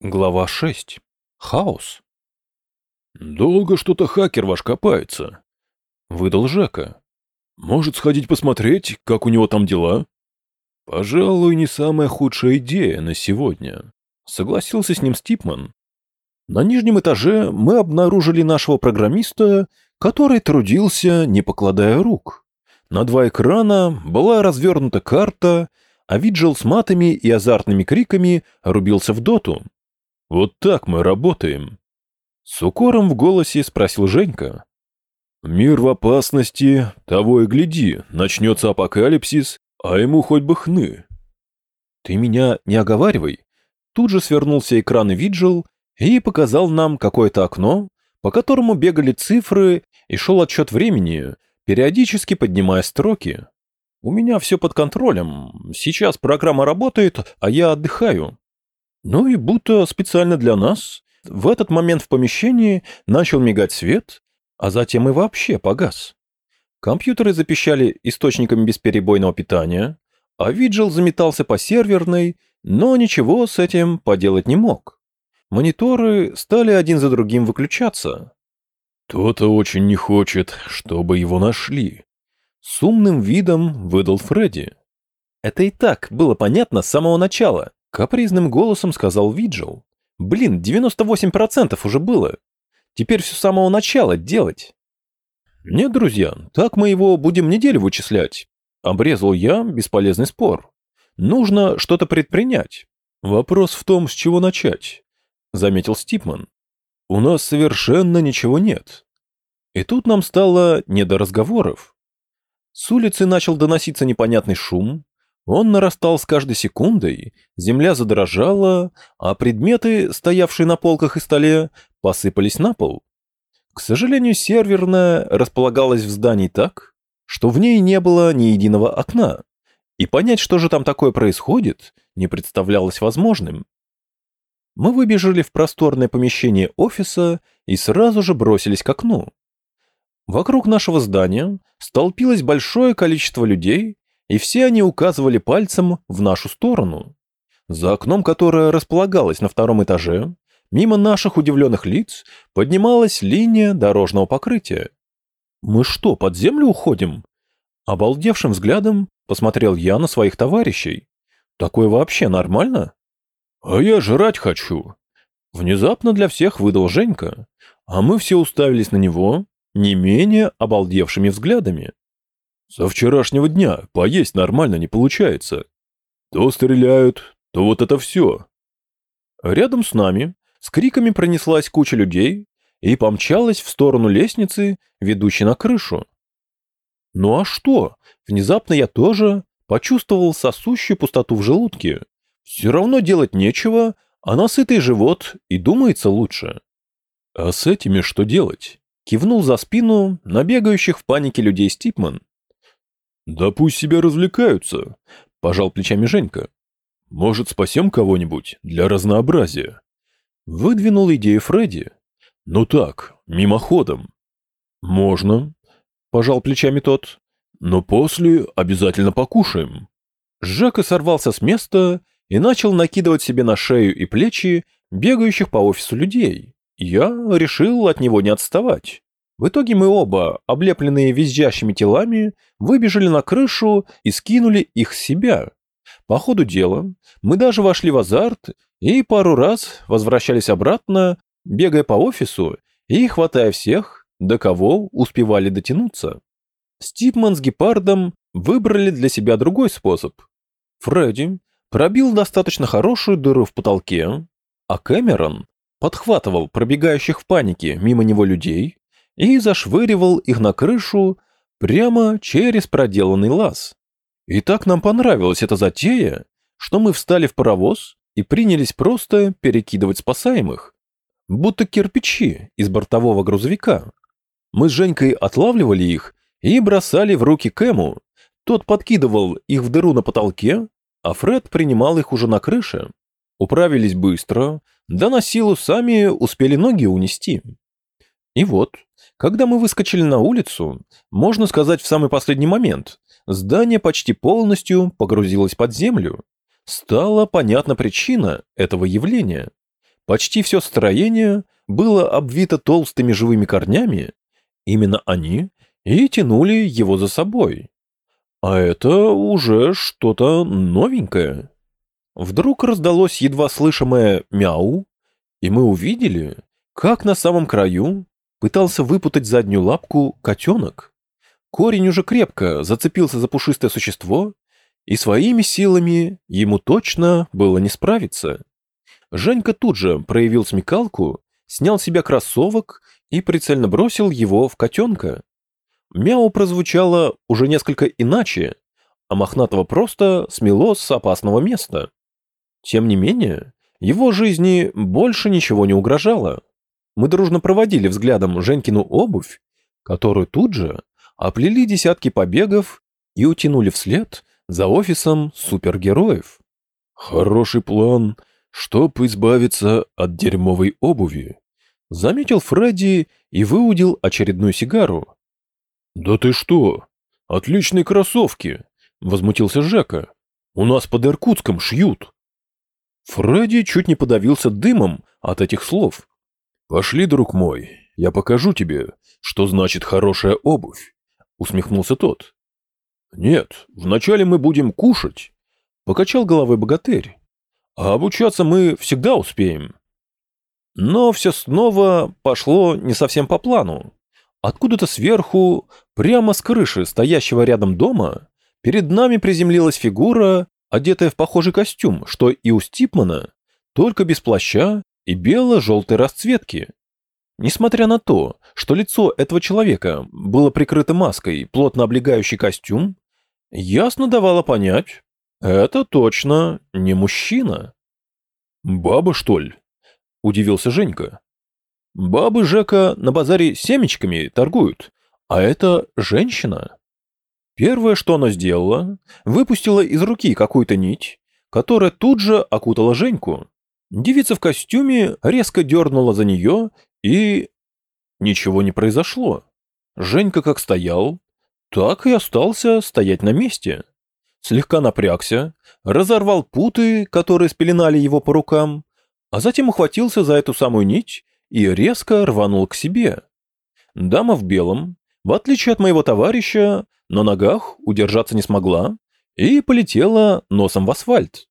Глава 6. Хаос. «Долго что-то хакер ваш копается», — выдал Жека. «Может, сходить посмотреть, как у него там дела?» «Пожалуй, не самая худшая идея на сегодня», — согласился с ним Стипман. На нижнем этаже мы обнаружили нашего программиста, который трудился, не покладая рук. На два экрана была развернута карта, а Виджел с матами и азартными криками рубился в доту. Вот так мы работаем. С укором в голосе спросил Женька. Мир в опасности, того и гляди, начнется апокалипсис, а ему хоть бы хны. Ты меня не оговаривай. Тут же свернулся экран Виджел и показал нам какое-то окно, по которому бегали цифры и шел отсчет времени, периодически поднимая строки. У меня все под контролем. Сейчас программа работает, а я отдыхаю. Ну и будто специально для нас, в этот момент в помещении начал мигать свет, а затем и вообще погас. Компьютеры запищали источниками бесперебойного питания, а Виджел заметался по серверной, но ничего с этим поделать не мог. Мониторы стали один за другим выключаться. «Кто-то очень не хочет, чтобы его нашли», — с умным видом выдал Фредди. Это и так было понятно с самого начала. Капризным голосом сказал Виджел. Блин, 98% уже было. Теперь все с самого начала делать. Нет, друзья, так мы его будем неделю вычислять. Обрезал я бесполезный спор. Нужно что-то предпринять. Вопрос в том, с чего начать, заметил Стипман. У нас совершенно ничего нет. И тут нам стало не до разговоров. С улицы начал доноситься непонятный шум, он нарастал с каждой секундой, земля задрожала, а предметы, стоявшие на полках и столе, посыпались на пол. К сожалению, серверная располагалась в здании так, что в ней не было ни единого окна, и понять, что же там такое происходит, не представлялось возможным. Мы выбежали в просторное помещение офиса и сразу же бросились к окну. Вокруг нашего здания столпилось большое количество людей, и все они указывали пальцем в нашу сторону. За окном, которое располагалось на втором этаже, мимо наших удивленных лиц поднималась линия дорожного покрытия. «Мы что, под землю уходим?» Обалдевшим взглядом посмотрел я на своих товарищей. «Такое вообще нормально?» «А я жрать хочу!» Внезапно для всех выдал Женька, а мы все уставились на него не менее обалдевшими взглядами. Со вчерашнего дня поесть нормально не получается. То стреляют, то вот это все. Рядом с нами с криками пронеслась куча людей и помчалась в сторону лестницы, ведущей на крышу. Ну а что? Внезапно я тоже почувствовал сосущую пустоту в желудке. Все равно делать нечего, а насытый живот и думается лучше. А с этими что делать? Кивнул за спину набегающих в панике людей Стипман. «Да пусть себя развлекаются», – пожал плечами Женька. «Может, спасем кого-нибудь для разнообразия?» Выдвинул идею Фредди. «Ну так, мимоходом». «Можно», – пожал плечами тот. «Но после обязательно покушаем». Жака сорвался с места и начал накидывать себе на шею и плечи бегающих по офису людей. Я решил от него не отставать. В итоге мы оба, облепленные визжащими телами, выбежали на крышу и скинули их с себя. По ходу дела мы даже вошли в азарт и пару раз возвращались обратно, бегая по офису и хватая всех, до кого успевали дотянуться. Стипман с Гепардом выбрали для себя другой способ. Фредди пробил достаточно хорошую дыру в потолке, а Кэмерон подхватывал пробегающих в панике мимо него людей и зашвыривал их на крышу прямо через проделанный лаз. И так нам понравилась эта затея, что мы встали в паровоз и принялись просто перекидывать спасаемых, будто кирпичи из бортового грузовика. Мы с Женькой отлавливали их и бросали в руки Кэму. Тот подкидывал их в дыру на потолке, а Фред принимал их уже на крыше. Управились быстро, да на силу сами успели ноги унести. И вот, когда мы выскочили на улицу, можно сказать в самый последний момент, здание почти полностью погрузилось под землю. Стала понятна причина этого явления. Почти все строение было обвито толстыми живыми корнями, именно они и тянули его за собой. А это уже что-то новенькое. Вдруг раздалось едва слышимое «мяу», и мы увидели, как на самом краю пытался выпутать заднюю лапку котенок. Корень уже крепко зацепился за пушистое существо, и своими силами ему точно было не справиться. Женька тут же проявил смекалку, снял с себя кроссовок и прицельно бросил его в котенка. Мяу прозвучало уже несколько иначе, а Мохнатого просто смело с опасного места. Тем не менее, его жизни больше ничего не угрожало. Мы дружно проводили взглядом Женькину обувь, которую тут же оплели десятки побегов и утянули вслед за офисом супергероев. Хороший план, чтоб избавиться от дерьмовой обуви, заметил Фредди и выудил очередную сигару. «Да ты что? Отличные кроссовки!» — возмутился Жека. «У нас под Иркутском шьют!» Фредди чуть не подавился дымом от этих слов. «Пошли, друг мой, я покажу тебе, что значит хорошая обувь», — усмехнулся тот. «Нет, вначале мы будем кушать», — покачал головой богатырь. «А обучаться мы всегда успеем». Но все снова пошло не совсем по плану. Откуда-то сверху, прямо с крыши стоящего рядом дома, перед нами приземлилась фигура, одетая в похожий костюм, что и у Стипмана, только без плаща и бело-желтой расцветки. Несмотря на то, что лицо этого человека было прикрыто маской, плотно облегающий костюм, ясно давало понять, это точно не мужчина. «Баба, что ли?» – удивился Женька. «Бабы Жека на базаре семечками торгуют, а это женщина». Первое, что она сделала, выпустила из руки какую-то нить, которая тут же окутала Женьку. Девица в костюме резко дернула за нее, и... Ничего не произошло. Женька как стоял, так и остался стоять на месте. Слегка напрягся, разорвал путы, которые спеленали его по рукам, а затем ухватился за эту самую нить и резко рванул к себе. Дама в белом, в отличие от моего товарища, на ногах удержаться не смогла и полетела носом в асфальт.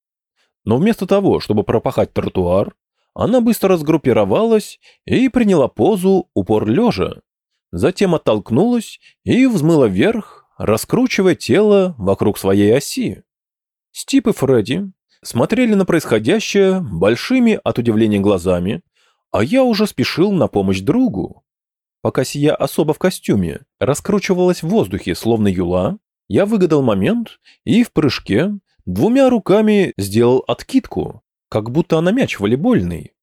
Но вместо того, чтобы пропахать тротуар, она быстро сгруппировалась и приняла позу упор лежа. Затем оттолкнулась и взмыла вверх, раскручивая тело вокруг своей оси. Стип и Фредди смотрели на происходящее большими от удивления глазами, а я уже спешил на помощь другу. Пока сия особа в костюме раскручивалась в воздухе, словно юла, я выгадал момент и в прыжке двумя руками сделал откидку, как будто она мяч волейбольный.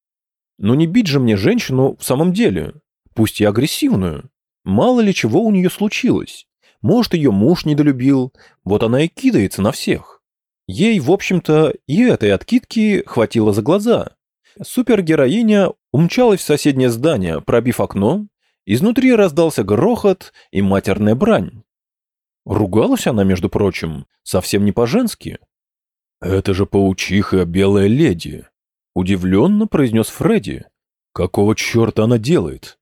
Но не бить же мне женщину в самом деле, пусть и агрессивную. Мало ли чего у нее случилось. Может, ее муж недолюбил, вот она и кидается на всех. Ей, в общем-то, и этой откидки хватило за глаза. Супергероиня умчалась в соседнее здание, пробив окно Изнутри раздался грохот и матерная брань. Ругалась она, между прочим, совсем не по-женски. «Это же паучиха белая леди», — удивленно произнес Фредди. «Какого черта она делает?»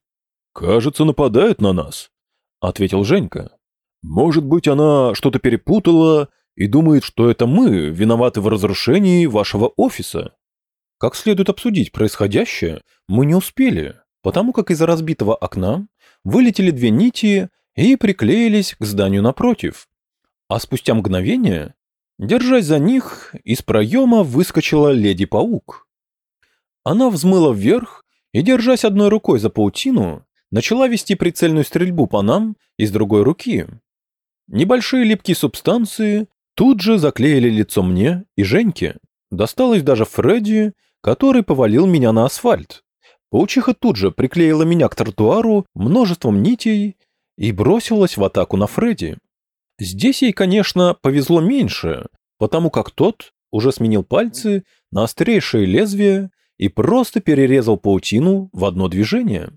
«Кажется, нападает на нас», — ответил Женька. «Может быть, она что-то перепутала и думает, что это мы виноваты в разрушении вашего офиса. Как следует обсудить происходящее, мы не успели потому как из-за разбитого окна вылетели две нити и приклеились к зданию напротив. А спустя мгновение, держась за них, из проема выскочила леди-паук. Она взмыла вверх и, держась одной рукой за паутину, начала вести прицельную стрельбу по нам из другой руки. Небольшие липкие субстанции тут же заклеили лицо мне и Женьке. Досталось даже Фредди, который повалил меня на асфальт. Паучиха тут же приклеила меня к тротуару множеством нитей и бросилась в атаку на Фредди. Здесь ей, конечно, повезло меньше, потому как тот уже сменил пальцы на острейшее лезвие и просто перерезал паутину в одно движение.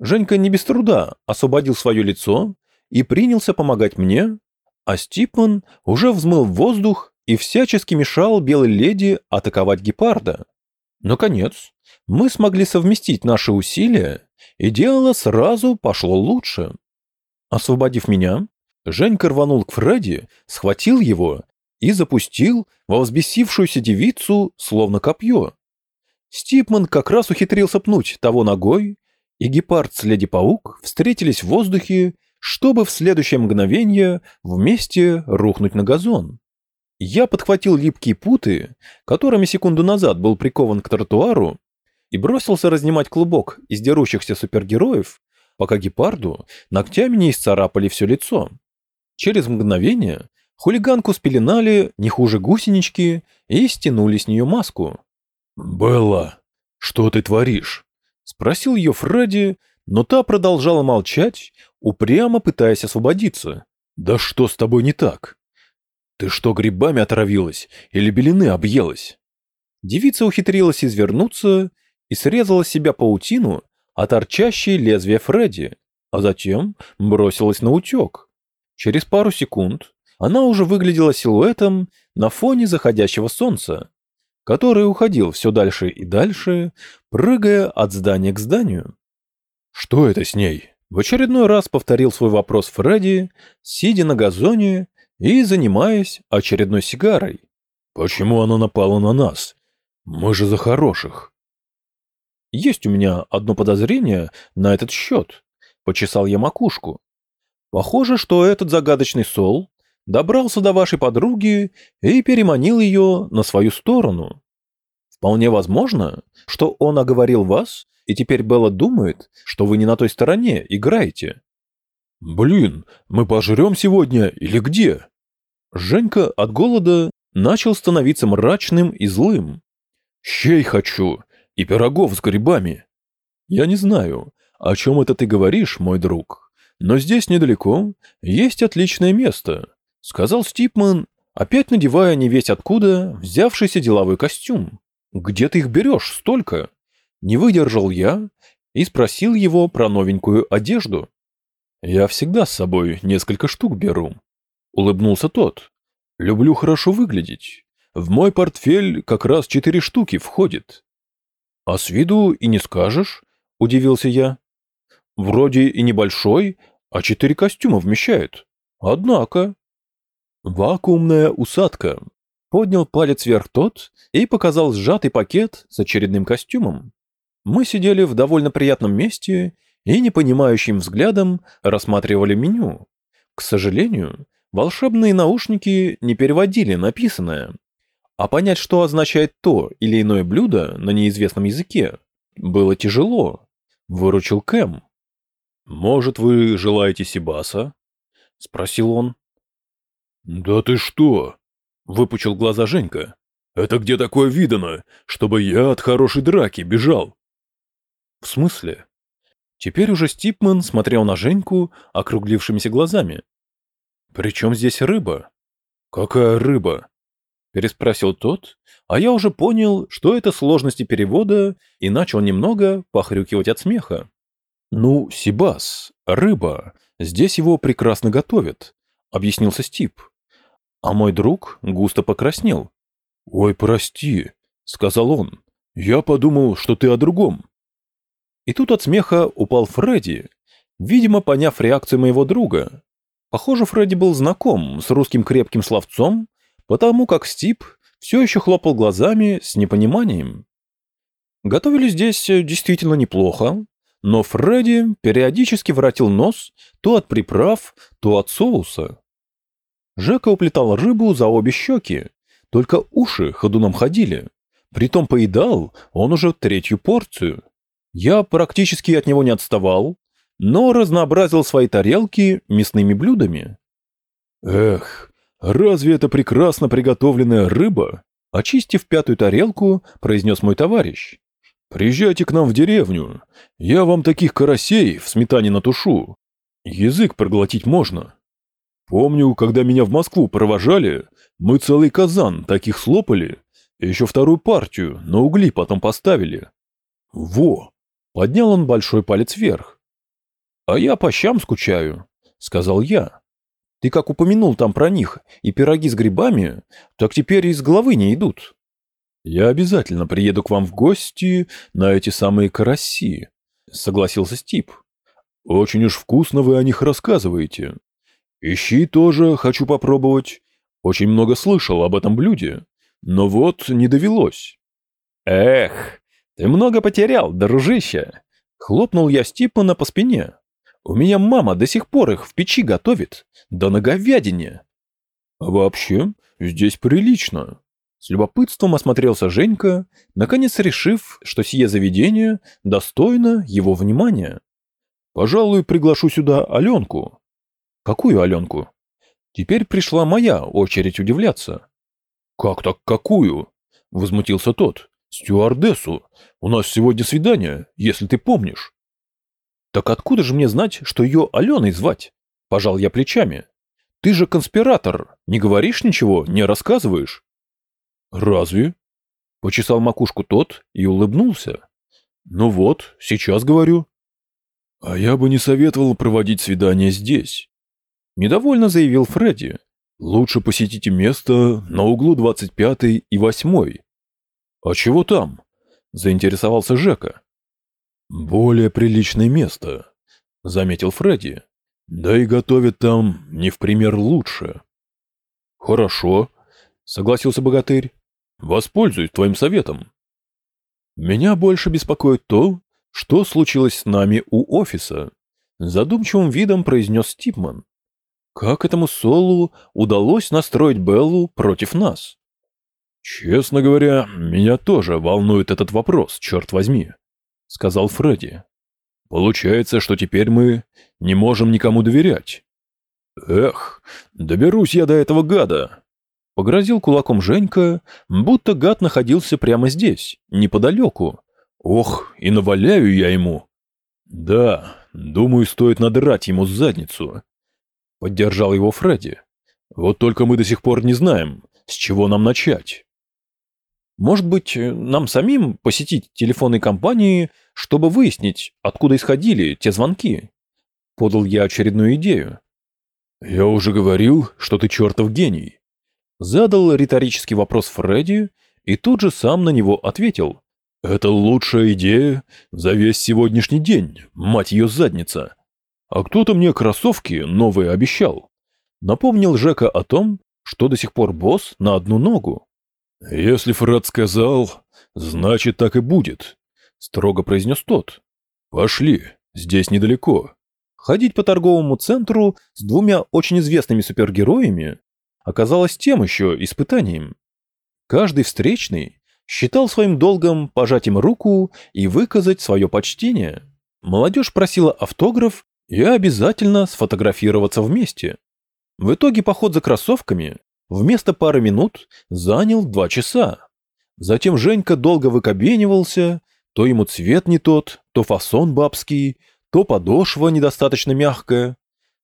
Женька не без труда освободил свое лицо и принялся помогать мне, а Стипман уже взмыл воздух и всячески мешал белой леди атаковать гепарда. Наконец, мы смогли совместить наши усилия, и дело сразу пошло лучше. Освободив меня, Женька рванул к Фредди, схватил его и запустил во взбесившуюся девицу словно копье. Стипман как раз ухитрился пнуть того ногой, и гепард с Леди-паук встретились в воздухе, чтобы в следующее мгновение вместе рухнуть на газон. Я подхватил липкие путы, которыми секунду назад был прикован к тротуару, и бросился разнимать клубок из дерущихся супергероев, пока гепарду ногтями не исцарапали все лицо. Через мгновение хулиганку спеленали не хуже гусенички и стянули с нее маску. «Белла, что ты творишь?» — спросил ее Фредди, но та продолжала молчать, упрямо пытаясь освободиться. «Да что с тобой не так? Ты что, грибами отравилась или белины объелась?» Девица ухитрилась извернуться и срезала с себя паутину, а торчащее лезвие Фредди, а затем бросилась на утек. Через пару секунд она уже выглядела силуэтом на фоне заходящего солнца, который уходил все дальше и дальше, прыгая от здания к зданию. «Что это с ней?» В очередной раз повторил свой вопрос Фредди, сидя на газоне и занимаясь очередной сигарой. «Почему она напала на нас? Мы же за хороших». «Есть у меня одно подозрение на этот счет», — почесал я макушку. «Похоже, что этот загадочный Сол добрался до вашей подруги и переманил ее на свою сторону. Вполне возможно, что он оговорил вас, и теперь Белла думает, что вы не на той стороне играете. «Блин, мы пожрем сегодня или где?» Женька от голода начал становиться мрачным и злым. «Щей хочу и пирогов с грибами». «Я не знаю, о чем это ты говоришь, мой друг, но здесь недалеко есть отличное место, — сказал Стипман, опять надевая не весь откуда взявшийся деловой костюм. «Где ты их берешь столько?» Не выдержал я и спросил его про новенькую одежду. «Я всегда с собой несколько штук беру», — улыбнулся тот. «Люблю хорошо выглядеть. В мой портфель как раз четыре штуки входит». «А с виду и не скажешь», — удивился я. «Вроде и небольшой, а четыре костюма вмещает. Однако...» «Вакуумная усадка», — поднял палец вверх тот и показал сжатый пакет с очередным костюмом. Мы сидели в довольно приятном месте и непонимающим взглядом рассматривали меню. К сожалению, волшебные наушники не переводили написанное, а понять, что означает то или иное блюдо на неизвестном языке, было тяжело. Выручил Кэм. «Может, вы желаете Сибаса?» — спросил он. «Да ты что?» — выпучил глаза Женька. «Это где такое видано, чтобы я от хорошей драки бежал?» «В смысле?» Теперь уже Стипман смотрел на Женьку округлившимися глазами. «При чем здесь рыба?» «Какая рыба?» Переспросил тот, а я уже понял, что это сложности перевода, и начал немного похрюкивать от смеха. «Ну, Сибас, рыба, здесь его прекрасно готовят», — объяснился Стип. А мой друг густо покраснел. «Ой, прости», — сказал он. «Я подумал, что ты о другом». И тут от смеха упал Фредди, видимо, поняв реакцию моего друга. Похоже, Фредди был знаком с русским крепким словцом, потому как Стип все еще хлопал глазами с непониманием. Готовили здесь действительно неплохо, но Фредди периодически воротил нос то от приправ, то от соуса. Жека уплетал рыбу за обе щеки, только уши ходуном ходили. Притом поедал он уже третью порцию. Я практически от него не отставал, но разнообразил свои тарелки мясными блюдами. «Эх, разве это прекрасно приготовленная рыба?» Очистив пятую тарелку, произнес мой товарищ. «Приезжайте к нам в деревню. Я вам таких карасей в сметане натушу. Язык проглотить можно». Помню, когда меня в Москву провожали, мы целый казан таких слопали, еще вторую партию на угли потом поставили. Во! Поднял он большой палец вверх. А я по щам скучаю, сказал я. Ты как упомянул там про них и пироги с грибами, так теперь из головы не идут. Я обязательно приеду к вам в гости на эти самые караси, согласился Стип. Очень уж вкусно вы о них рассказываете. Ищи тоже хочу попробовать. Очень много слышал об этом блюде, но вот не довелось. Эх, ты много потерял, дружище. Хлопнул я Стипана по спине. У меня мама до сих пор их в печи готовит, да на говядине. А вообще, здесь прилично. С любопытством осмотрелся Женька, наконец решив, что сие заведение достойно его внимания. Пожалуй, приглашу сюда Аленку. Какую Аленку? Теперь пришла моя очередь удивляться. Как так какую? Возмутился тот. Стюардессу. У нас сегодня свидание, если ты помнишь. Так откуда же мне знать, что ее Аленой звать? Пожал я плечами. Ты же конспиратор, не говоришь ничего, не рассказываешь. Разве? Почесал макушку тот и улыбнулся. Ну вот, сейчас говорю. А я бы не советовал проводить свидание здесь. Недовольно заявил Фредди. Лучше посетите место на углу 25 и 8. А чего там? Заинтересовался Жека. Более приличное место, заметил Фредди. Да и готовят там не в пример лучше. Хорошо, согласился богатырь. Воспользуюсь твоим советом. Меня больше беспокоит то, что случилось с нами у офиса, задумчивым видом произнес Стипман. Как этому Солу удалось настроить Беллу против нас? Честно говоря, меня тоже волнует этот вопрос, черт возьми, сказал Фредди. Получается, что теперь мы не можем никому доверять. Эх, доберусь я до этого гада. Погрозил кулаком Женька, будто гад находился прямо здесь, неподалеку. Ох, и наваляю я ему. Да, думаю, стоит надрать ему задницу. Поддержал его Фредди. Вот только мы до сих пор не знаем, с чего нам начать. Может быть, нам самим посетить телефонные компании, чтобы выяснить, откуда исходили те звонки? Подал я очередную идею. Я уже говорил, что ты чертов гений. Задал риторический вопрос Фредди и тут же сам на него ответил. Это лучшая идея за весь сегодняшний день, мать ее задница. А кто-то мне кроссовки новые обещал. Напомнил Жека о том, что до сих пор босс на одну ногу. «Если Фред сказал, значит, так и будет», — строго произнес тот. «Пошли, здесь недалеко». Ходить по торговому центру с двумя очень известными супергероями оказалось тем еще испытанием. Каждый встречный считал своим долгом пожать им руку и выказать свое почтение. Молодежь просила автограф и обязательно сфотографироваться вместе. В итоге поход за кроссовками вместо пары минут занял два часа. Затем Женька долго выкобенивался, то ему цвет не тот, то фасон бабский, то подошва недостаточно мягкая.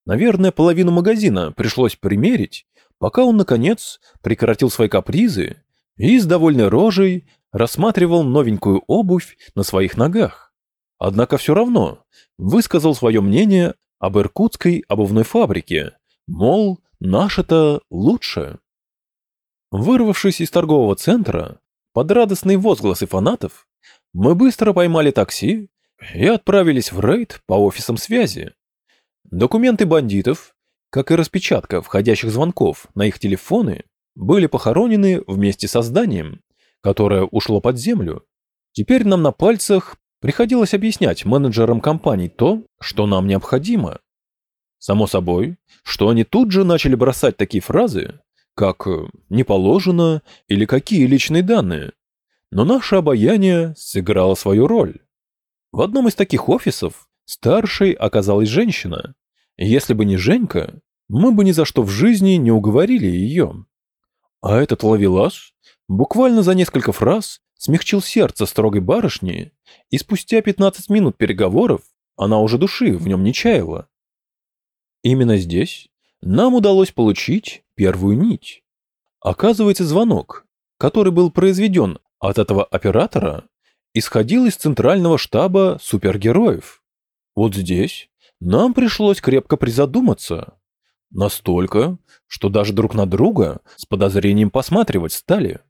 Наверное, половину магазина пришлось примерить, пока он, наконец, прекратил свои капризы и с довольной рожей рассматривал новенькую обувь на своих ногах. Однако все равно высказал свое мнение об иркутской обувной фабрике, мол, наше-то лучше. Вырвавшись из торгового центра, под радостные возгласы фанатов, мы быстро поймали такси и отправились в рейд по офисам связи. Документы бандитов, как и распечатка входящих звонков на их телефоны, были похоронены вместе со зданием, которое ушло под землю. Теперь нам на пальцах приходилось объяснять менеджерам компаний то, что нам необходимо. Само собой, что они тут же начали бросать такие фразы, как «не положено» или «какие личные данные». Но наше обаяние сыграло свою роль. В одном из таких офисов старшей оказалась женщина. Если бы не Женька, мы бы ни за что в жизни не уговорили ее. А этот ловелас буквально за несколько фраз смягчил сердце строгой барышни, и спустя 15 минут переговоров она уже души в нем не чаяла. Именно здесь нам удалось получить первую нить. Оказывается, звонок, который был произведен от этого оператора, исходил из центрального штаба супергероев. Вот здесь нам пришлось крепко призадуматься. Настолько, что даже друг на друга с подозрением посматривать стали.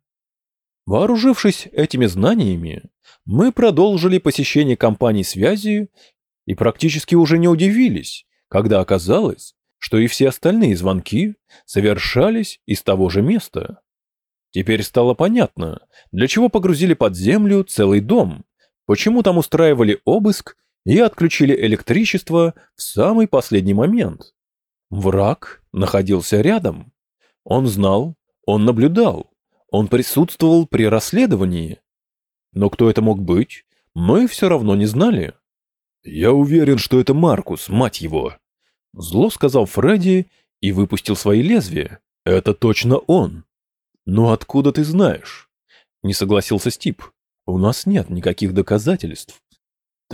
Вооружившись этими знаниями, мы продолжили посещение компаний связи и практически уже не удивились, когда оказалось, что и все остальные звонки совершались из того же места. Теперь стало понятно, для чего погрузили под землю целый дом, почему там устраивали обыск и отключили электричество в самый последний момент. Враг находился рядом. Он знал, он наблюдал, он присутствовал при расследовании. Но кто это мог быть, мы все равно не знали. «Я уверен, что это Маркус, мать его!» Зло сказал Фредди и выпустил свои лезвия. «Это точно он!» «Ну откуда ты знаешь?» Не согласился Стип. «У нас нет никаких доказательств».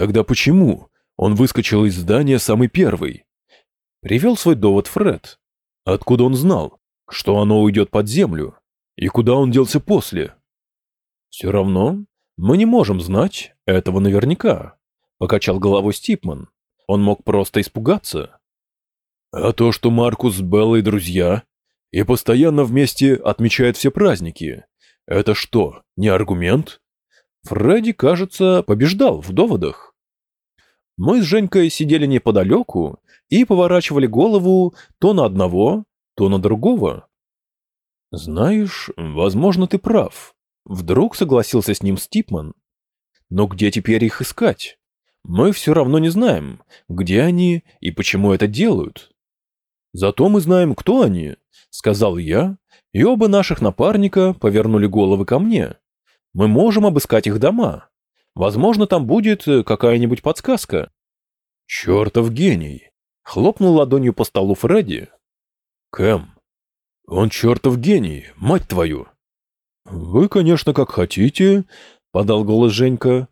«Тогда почему? Он выскочил из здания самый первый». Привел свой довод Фред. Откуда он знал, что оно уйдет под землю? И куда он делся после? Все равно мы не можем знать этого наверняка. Покачал головой Стипман. Он мог просто испугаться. А то, что Маркус с Беллой друзья и постоянно вместе отмечают все праздники, это что, не аргумент? Фредди, кажется, побеждал в доводах. Мы с Женькой сидели неподалеку и поворачивали голову то на одного, то на другого. Знаешь, возможно, ты прав. Вдруг согласился с ним Стипман. Но где теперь их искать? мы все равно не знаем, где они и почему это делают. Зато мы знаем, кто они, сказал я, и оба наших напарника повернули головы ко мне. Мы можем обыскать их дома. Возможно, там будет э, какая-нибудь подсказка. Чертов гений! Хлопнул ладонью по столу Фредди. Кэм, он чертов гений, мать твою! Вы, конечно, как хотите, подал голос Женька,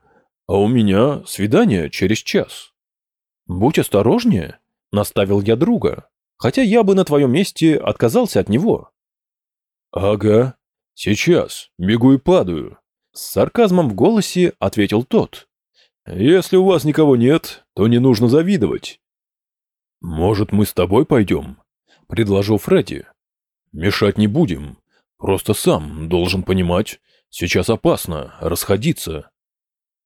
а у меня свидание через час. Будь осторожнее, наставил я друга, хотя я бы на твоем месте отказался от него. Ага, сейчас, бегу и падаю. С сарказмом в голосе ответил тот. Если у вас никого нет, то не нужно завидовать. Может, мы с тобой пойдем? Предложил Фредди. Мешать не будем. Просто сам должен понимать, сейчас опасно расходиться.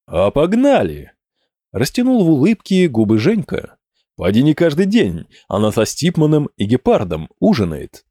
«А погнали!» Растянул в улыбке губы Женька. «Поди не каждый день, она со Стипманом и Гепардом ужинает.